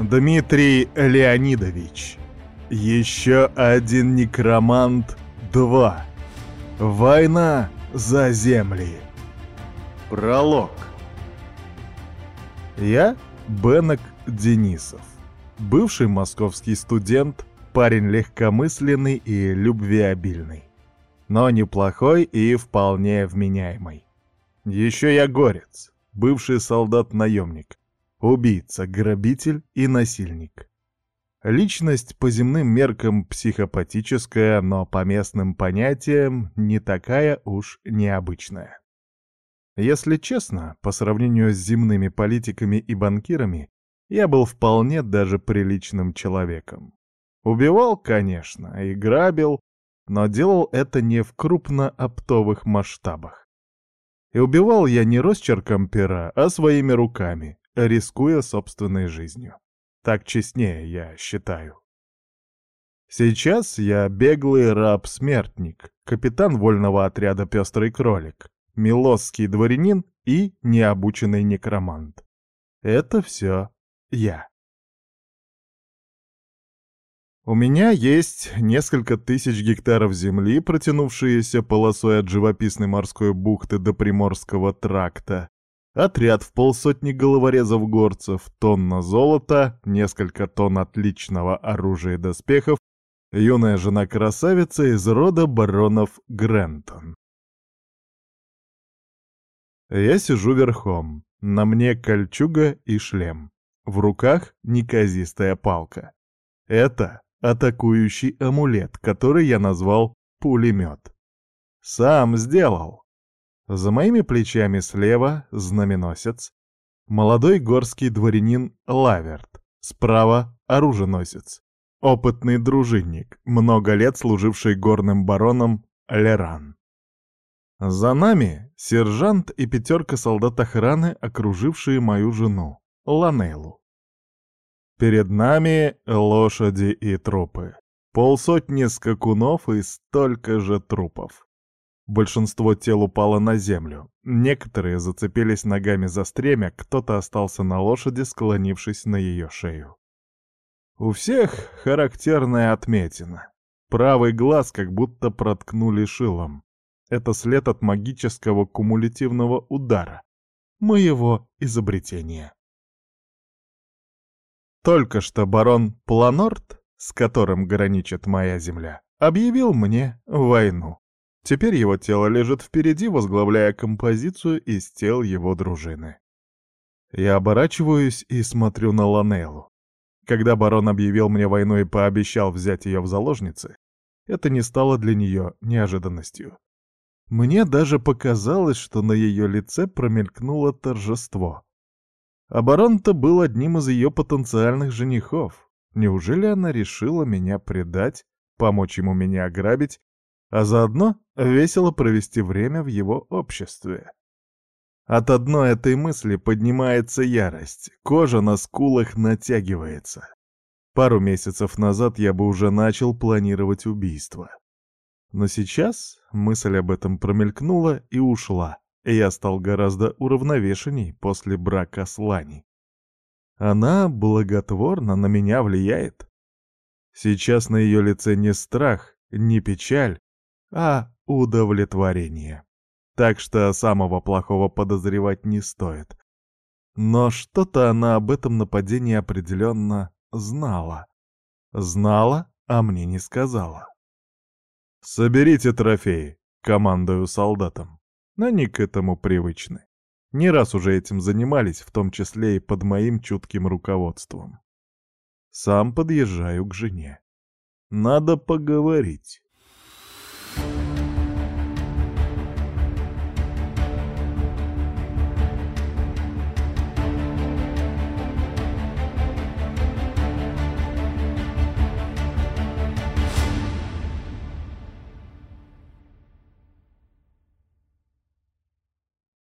Дмитрий Леонидович. Еще один некромант 2. Война за земли. Пролог. Я Бенок Денисов. Бывший московский студент, парень легкомысленный и любвеобильный. Но неплохой и вполне вменяемый. Еще я горец, бывший солдат-наемник, убийца, грабитель и насильник. Личность по земным меркам психопатическая, но по местным понятиям не такая уж необычная. Если честно, по сравнению с земными политиками и банкирами, я был вполне даже приличным человеком. Убивал, конечно, и грабил, но делал это не в крупно-оптовых масштабах. И убивал я не росчерком пера, а своими руками, рискуя собственной жизнью. Так честнее, я считаю. Сейчас я беглый раб-смертник, капитан вольного отряда «Пестрый кролик», милосский дворянин и необученный некромант. Это все я. У меня есть несколько тысяч гектаров земли, протянувшиеся полосой от живописной морской бухты до Приморского тракта, отряд в полсотни головорезов-горцев, тонна золота, несколько тонн отличного оружия и доспехов, юная жена-красавица из рода баронов Грентон. Я сижу верхом, на мне кольчуга и шлем, в руках неказистая палка. Это атакующий амулет, который я назвал пулемет. Сам сделал. За моими плечами слева знаменосец, молодой горский дворянин Лаверт, справа оруженосец, опытный дружинник, много лет служивший горным бароном Леран. За нами сержант и пятерка солдат охраны, окружившие мою жену, Ланейлу. Перед нами лошади и трупы. Полсотни скакунов и столько же трупов. Большинство тел упало на землю. Некоторые зацепились ногами за стремя, кто-то остался на лошади, склонившись на ее шею. У всех характерная отметина. Правый глаз как будто проткнули шилом. Это след от магического кумулятивного удара. Моего изобретения. Только что барон Планорт, с которым граничит моя земля, объявил мне войну. Теперь его тело лежит впереди, возглавляя композицию из тел его дружины. Я оборачиваюсь и смотрю на Ланеллу. Когда барон объявил мне войну и пообещал взять ее в заложницы, это не стало для нее неожиданностью. Мне даже показалось, что на ее лице промелькнуло торжество. А барон-то был одним из ее потенциальных женихов. Неужели она решила меня предать, помочь ему меня ограбить, а заодно весело провести время в его обществе? От одной этой мысли поднимается ярость, кожа на скулах натягивается. Пару месяцев назад я бы уже начал планировать убийство. Но сейчас мысль об этом промелькнула и ушла, и я стал гораздо уравновешенней после брака с Лани. Она благотворно на меня влияет. Сейчас на ее лице не страх, не печаль, а удовлетворение. Так что самого плохого подозревать не стоит. Но что-то она об этом нападении определенно знала. Знала, а мне не сказала. «Соберите трофеи», — командую солдатам. Они к этому привычны. Не раз уже этим занимались, в том числе и под моим чутким руководством. Сам подъезжаю к жене. Надо поговорить. you